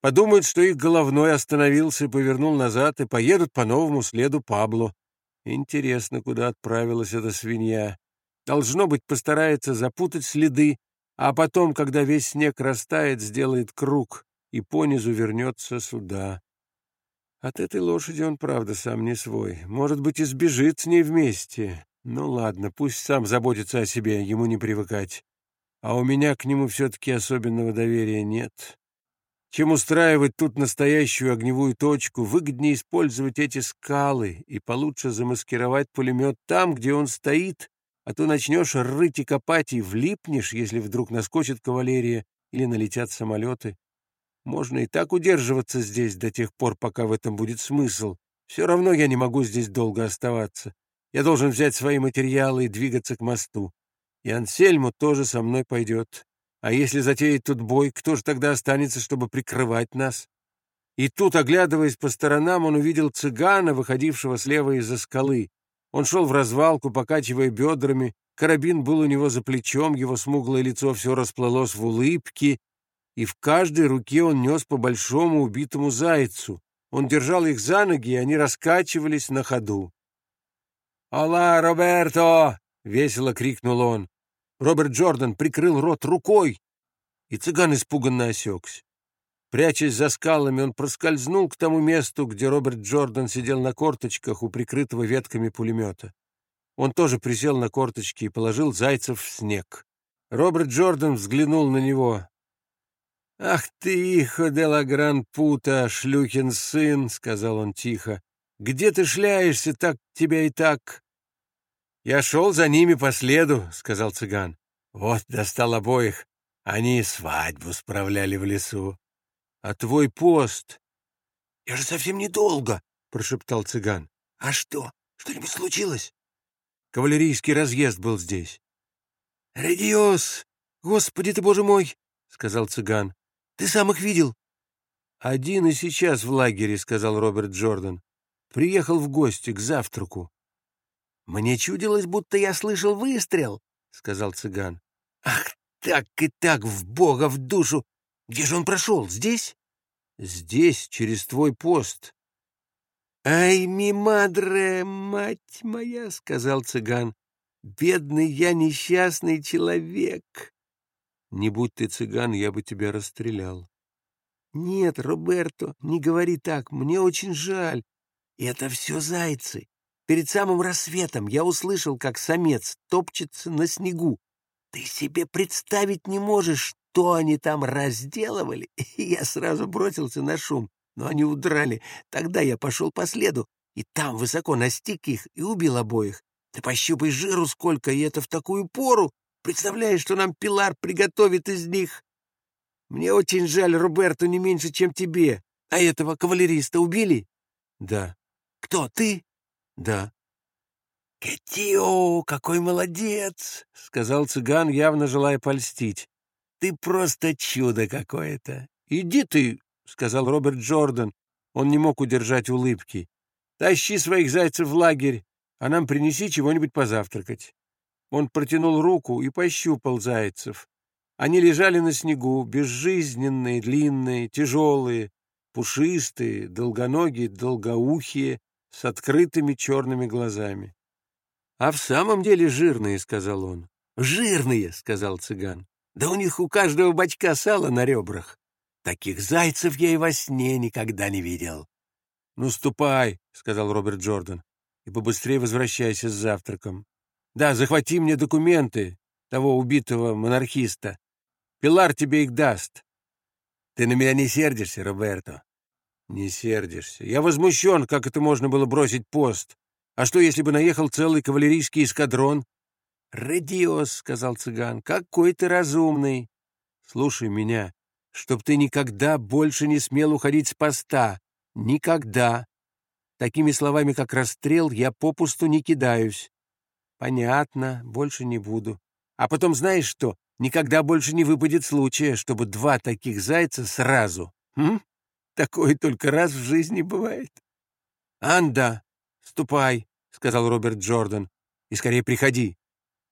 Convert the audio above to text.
Подумают, что их головной остановился повернул назад, и поедут по новому следу Пабло. Интересно, куда отправилась эта свинья. Должно быть, постарается запутать следы, а потом, когда весь снег растает, сделает круг и понизу вернется сюда. От этой лошади он, правда, сам не свой. Может быть, и сбежит с ней вместе. Ну ладно, пусть сам заботится о себе, ему не привыкать. А у меня к нему все-таки особенного доверия нет. Чем устраивать тут настоящую огневую точку, выгоднее использовать эти скалы и получше замаскировать пулемет там, где он стоит, а то начнешь рыть и копать и влипнешь, если вдруг наскочит кавалерия или налетят самолеты. Можно и так удерживаться здесь до тех пор, пока в этом будет смысл. Все равно я не могу здесь долго оставаться. Я должен взять свои материалы и двигаться к мосту. И Ансельму тоже со мной пойдет. А если затеять тут бой, кто же тогда останется, чтобы прикрывать нас? И тут, оглядываясь по сторонам, он увидел цыгана, выходившего слева из-за скалы. Он шел в развалку, покачивая бедрами, карабин был у него за плечом, его смуглое лицо все расплылось в улыбке, и в каждой руке он нес по большому убитому зайцу. Он держал их за ноги, и они раскачивались на ходу. «Ола, Роберто!» — весело крикнул он. Роберт Джордан прикрыл рот рукой, и цыган испуганно осекся. Прячась за скалами, он проскользнул к тому месту, где Роберт Джордан сидел на корточках у прикрытого ветками пулемета. Он тоже присел на корточки и положил зайцев в снег. Роберт Джордан взглянул на него. «Ах ты, ихо де ла гран-пута, шлюхин сын!» — сказал он тихо. «Где ты шляешься, так тебя и так?» «Я шел за ними по следу», — сказал цыган. «Вот, достал обоих. Они свадьбу справляли в лесу. А твой пост...» «Я же совсем недолго», — прошептал цыган. «А что, что-нибудь случилось?» Кавалерийский разъезд был здесь. «Радиос! Господи ты, боже мой!» — сказал цыган. Ты сам их видел?» «Один и сейчас в лагере», — сказал Роберт Джордан. «Приехал в гости к завтраку». «Мне чудилось, будто я слышал выстрел», — сказал цыган. «Ах, так и так, в бога, в душу! Где же он прошел? Здесь?» «Здесь, через твой пост». «Ай, ми мадре, мать моя!» — сказал цыган. «Бедный я несчастный человек!» Не будь ты цыган, я бы тебя расстрелял. Нет, Роберто, не говори так, мне очень жаль. Это все зайцы. Перед самым рассветом я услышал, как самец топчется на снегу. Ты себе представить не можешь, что они там разделывали. И я сразу бросился на шум, но они удрали. Тогда я пошел по следу, и там высоко настиг их и убил обоих. Ты пощупай жиру сколько, и это в такую пору. Представляешь, что нам Пилар приготовит из них? Мне очень жаль Роберту не меньше, чем тебе. А этого кавалериста убили? Да. Кто, ты? Да. «Кетио, какой молодец!» — сказал цыган, явно желая польстить. «Ты просто чудо какое-то!» «Иди ты!» — сказал Роберт Джордан. Он не мог удержать улыбки. «Тащи своих зайцев в лагерь, а нам принеси чего-нибудь позавтракать». Он протянул руку и пощупал зайцев. Они лежали на снегу, безжизненные, длинные, тяжелые, пушистые, долгоногие, долгоухие, с открытыми черными глазами. — А в самом деле жирные, — сказал он. — Жирные, — сказал цыган. — Да у них у каждого бачка сала на ребрах. Таких зайцев я и во сне никогда не видел. — Ну, ступай, — сказал Роберт Джордан, — и побыстрее возвращайся с завтраком. Да, захвати мне документы того убитого монархиста. Пилар тебе их даст. Ты на меня не сердишься, Роберто? Не сердишься. Я возмущен, как это можно было бросить пост. А что, если бы наехал целый кавалерийский эскадрон? «Радиос», — сказал цыган, — «какой ты разумный». «Слушай меня, чтоб ты никогда больше не смел уходить с поста. Никогда. Такими словами, как расстрел, я попусту не кидаюсь. Понятно, больше не буду. А потом знаешь что? Никогда больше не выпадет случая, чтобы два таких зайца сразу. М? Такое только раз в жизни бывает. Анда, ступай, сказал Роберт Джордан. И скорее приходи.